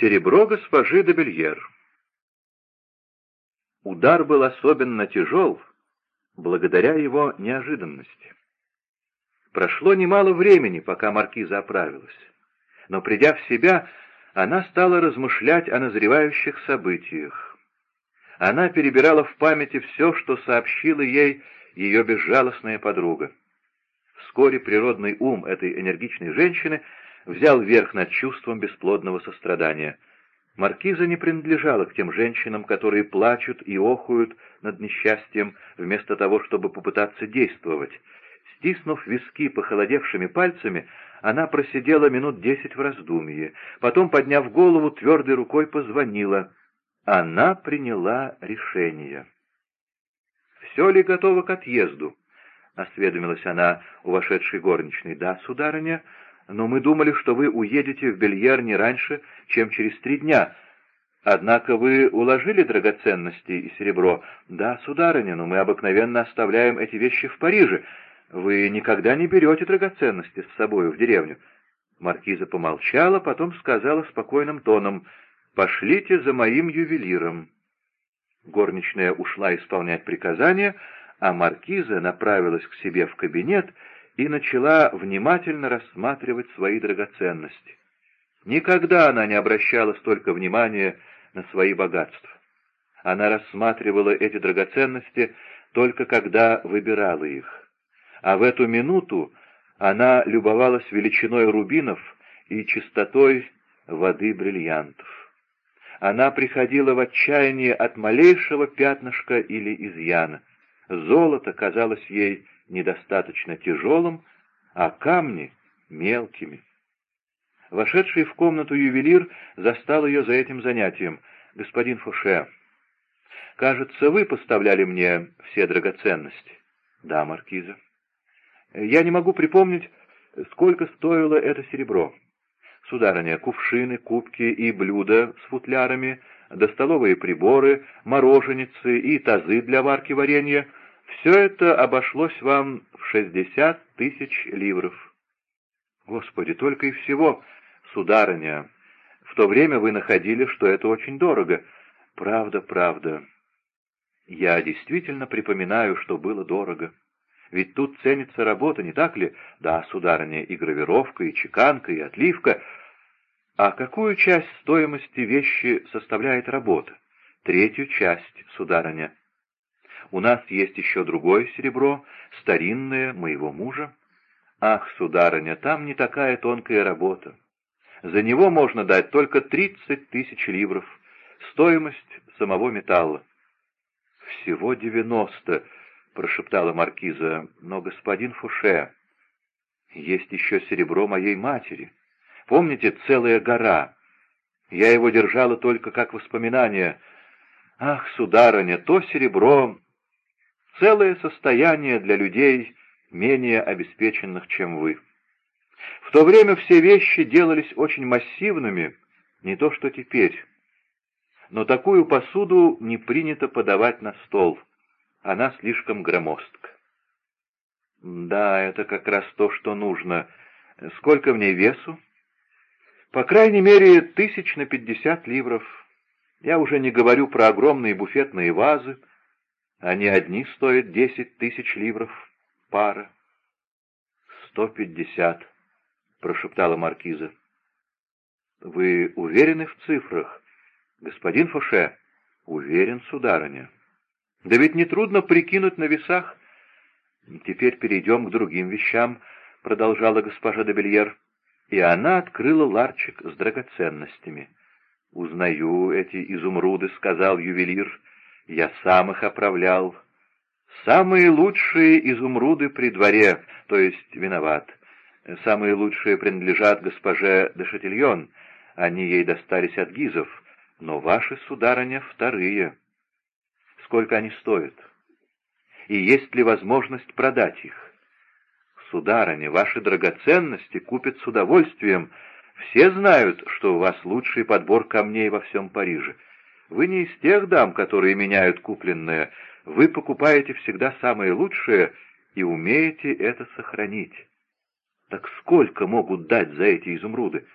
Серебро госпожи де Бельер. Удар был особенно тяжел, благодаря его неожиданности. Прошло немало времени, пока маркиза оправилась, но, придя в себя, она стала размышлять о назревающих событиях. Она перебирала в памяти все, что сообщила ей ее безжалостная подруга. Вскоре природный ум этой энергичной женщины взял верх над чувством бесплодного сострадания. Маркиза не принадлежала к тем женщинам, которые плачут и охуют над несчастьем, вместо того, чтобы попытаться действовать. Стиснув виски похолодевшими пальцами, она просидела минут десять в раздумье, потом, подняв голову, твердой рукой позвонила. Она приняла решение. «Все ли готово к отъезду?» — осведомилась она у вошедшей горничной. «Да, сударыня, но мы думали, что вы уедете в Бельер не раньше, чем через три дня. Однако вы уложили драгоценности и серебро. Да, сударыня, но мы обыкновенно оставляем эти вещи в Париже. Вы никогда не берете драгоценности с собой в деревню. Маркиза помолчала, потом сказала спокойным тоном, «Пошлите за моим ювелиром». Горничная ушла исполнять приказания, а маркиза направилась к себе в кабинет и начала внимательно рассматривать свои драгоценности. Никогда она не обращала столько внимания на свои богатства. Она рассматривала эти драгоценности только когда выбирала их. А в эту минуту она любовалась величиной рубинов и чистотой воды бриллиантов. Она приходила в отчаяние от малейшего пятнышка или изъяна. Золото казалось ей недостаточно тяжелым, а камни — мелкими. Вошедший в комнату ювелир застал ее за этим занятием. «Господин Фуше, кажется, вы поставляли мне все драгоценности?» «Да, маркиза». «Я не могу припомнить, сколько стоило это серебро. Сударыня, кувшины, кубки и блюда с футлярами, да столовые приборы, мороженицы и тазы для варки варенья — все это обошлось вам в шестьдесят тысяч ливров. Господи, только и всего, сударыня. В то время вы находили, что это очень дорого. Правда, правда. Я действительно припоминаю, что было дорого. Ведь тут ценится работа, не так ли? Да, сударыня, и гравировка, и чеканка, и отливка. А какую часть стоимости вещи составляет работа? Третью часть, сударыня. У нас есть еще другое серебро, старинное, моего мужа. Ах, сударыня, там не такая тонкая работа. За него можно дать только тридцать тысяч ливров, стоимость самого металла. Всего девяносто, прошептала маркиза, но господин Фуше, есть еще серебро моей матери. Помните, целая гора? Я его держала только как воспоминание. Ах, сударыня, то серебро целое состояние для людей, менее обеспеченных, чем вы. В то время все вещи делались очень массивными, не то что теперь. Но такую посуду не принято подавать на стол, она слишком громоздка. Да, это как раз то, что нужно. Сколько в ней весу? По крайней мере, тысяч на пятьдесят ливров. Я уже не говорю про огромные буфетные вазы, они одни стоят десять тысяч ливров пара. «Сто пятьдесят», — прошептала маркиза. «Вы уверены в цифрах, господин Фоше?» «Уверен, сударыня». «Да ведь нетрудно прикинуть на весах». «Теперь перейдем к другим вещам», — продолжала госпожа де Бельер. И она открыла ларчик с драгоценностями. «Узнаю эти изумруды», — сказал ювелир, я сам их оправлял. Самые лучшие изумруды при дворе, то есть виноват. Самые лучшие принадлежат госпоже де Шатильон, они ей достались от гизов, но ваши, сударыня, вторые. Сколько они стоят? И есть ли возможность продать их? Сударыня, ваши драгоценности купят с удовольствием. Все знают, что у вас лучший подбор камней во всем Париже. Вы не из тех дам, которые меняют купленное. Вы покупаете всегда самое лучшее и умеете это сохранить. Так сколько могут дать за эти изумруды?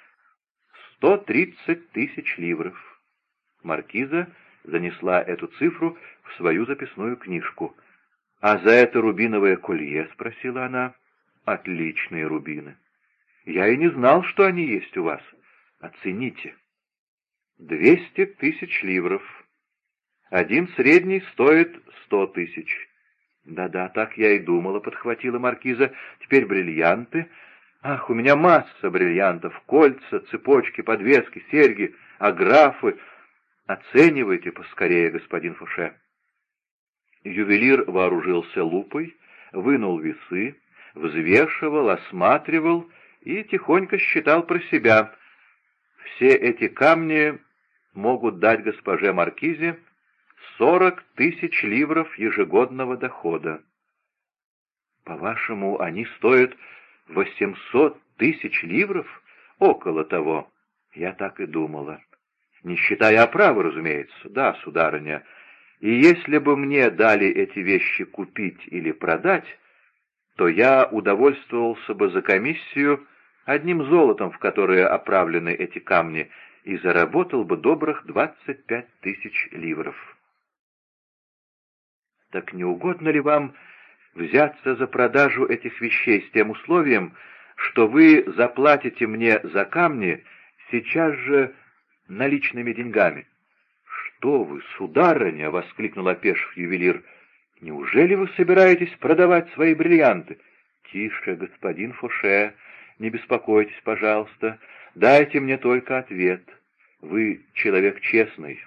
сто тридцать тысяч ливров». Маркиза занесла эту цифру в свою записную книжку. «А за это рубиновое колье?» — спросила она. «Отличные рубины. Я и не знал, что они есть у вас. Оцените». «Двести тысяч ливров. Один средний стоит сто тысяч». «Да-да, так я и думала», — подхватила маркиза. «Теперь бриллианты. Ах, у меня масса бриллиантов, кольца, цепочки, подвески, серьги, аграфы. Оценивайте поскорее, господин Фуше». Ювелир вооружился лупой, вынул весы, взвешивал, осматривал и тихонько считал про себя. Все эти камни могут дать госпоже Маркизе сорок тысяч ливров ежегодного дохода. По-вашему, они стоят восемьсот тысяч ливров? Около того. Я так и думала. Не считая оправы, разумеется. Да, сударыня. И если бы мне дали эти вещи купить или продать, то я удовольствовался бы за комиссию одним золотом, в которое оправлены эти камни, и заработал бы добрых двадцать пять тысяч ливров. Так не угодно ли вам взяться за продажу этих вещей с тем условием, что вы заплатите мне за камни сейчас же наличными деньгами? «Что вы, сударыня!» — воскликнул опешив ювелир. «Неужели вы собираетесь продавать свои бриллианты?» «Тише, господин Фуше, не беспокойтесь, пожалуйста. Дайте мне только ответ. Вы человек честный.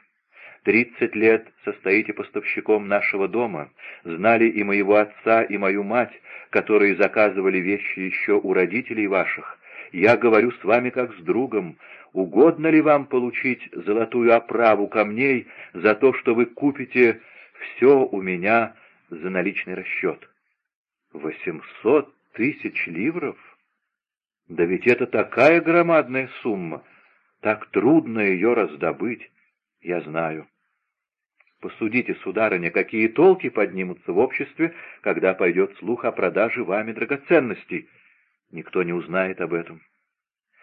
Тридцать лет состоите поставщиком нашего дома, знали и моего отца, и мою мать, которые заказывали вещи еще у родителей ваших. Я говорю с вами как с другом. Угодно ли вам получить золотую оправу камней за то, что вы купите все у меня за наличный расчет? Восемьсот тысяч ливров? Да ведь это такая громадная сумма, так трудно ее раздобыть, я знаю. Посудите, сударыня, какие толки поднимутся в обществе, когда пойдет слух о продаже вами драгоценностей. Никто не узнает об этом.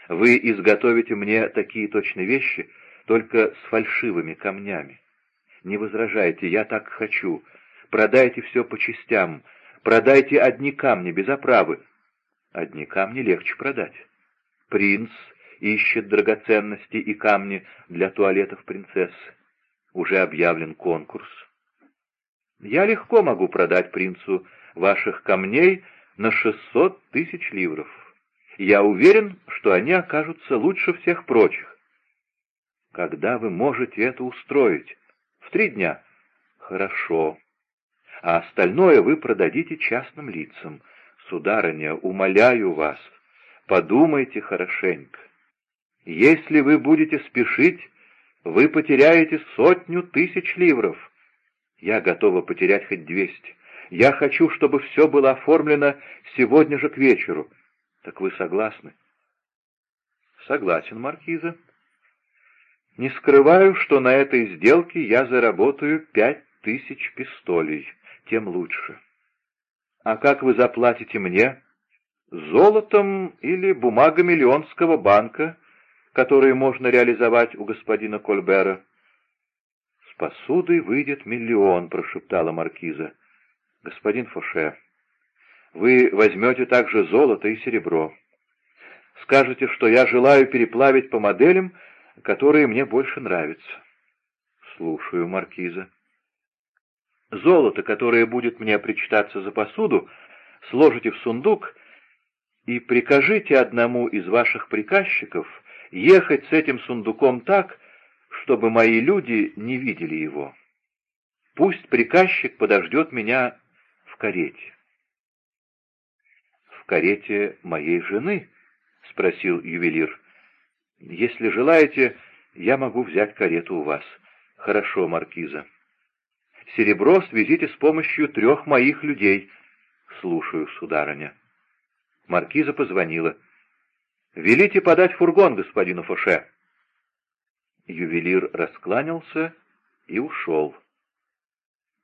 Вы изготовите мне такие точные вещи, только с фальшивыми камнями. Не возражайте, я так хочу. Продайте все по частям. Продайте одни камни без оправы. Одни камни легче продать. Принц ищет драгоценности и камни для туалетов принцессы. Уже объявлен конкурс. Я легко могу продать принцу ваших камней на шестьсот тысяч ливров. Я уверен, что они окажутся лучше всех прочих. Когда вы можете это устроить? В три дня. Хорошо. А остальное вы продадите частным лицам. Сударыня, умоляю вас, подумайте хорошенько. Если вы будете спешить, вы потеряете сотню тысяч ливров. Я готова потерять хоть двести. Я хочу, чтобы все было оформлено сегодня же к вечеру. Так вы согласны? Согласен, Маркиза. Не скрываю, что на этой сделке я заработаю пять тысяч пистолей, тем лучше. А как вы заплатите мне? Золотом или бумагами Леонского банка, которые можно реализовать у господина Кольбера? С посудой выйдет миллион, прошептала маркиза. Господин Фоше, вы возьмете также золото и серебро. Скажете, что я желаю переплавить по моделям, которые мне больше нравятся. Слушаю, маркиза. Золото, которое будет мне причитаться за посуду, сложите в сундук и прикажите одному из ваших приказчиков ехать с этим сундуком так, чтобы мои люди не видели его. Пусть приказчик подождет меня в карете в карете моей жены?» — спросил ювелир. «Если желаете, я могу взять карету у вас». «Хорошо, маркиза». «Серебро свезите с помощью трех моих людей». «Слушаю, сударыня». Маркиза позвонила. «Велите подать фургон господину Фоше». Ювелир раскланялся и ушел.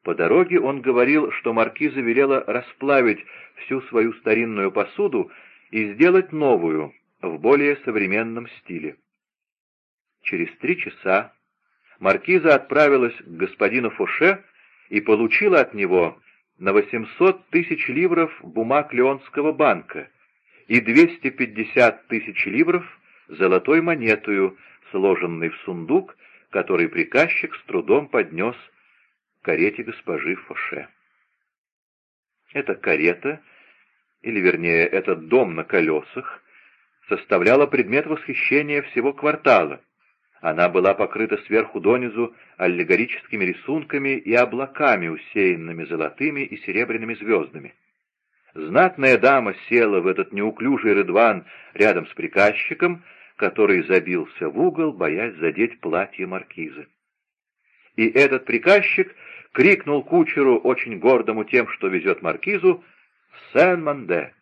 По дороге он говорил, что маркиза велела расплавить всю свою старинную посуду и сделать новую, в более современном стиле. Через три часа маркиза отправилась к господину Фуше и получила от него на 800 тысяч ливров бумаг Леонского банка и 250 тысяч ливров золотой монетою, сложенной в сундук, который приказчик с трудом поднес к карете госпожи Фоше. Эта карета, или вернее этот дом на колесах, составляла предмет восхищения всего квартала. Она была покрыта сверху донизу аллегорическими рисунками и облаками, усеянными золотыми и серебряными звездами. Знатная дама села в этот неуклюжий рыдван рядом с приказчиком, который забился в угол, боясь задеть платье маркизы. И этот приказчик крикнул кучеру, очень гордому тем, что везет маркизу, «Сен-Манде!»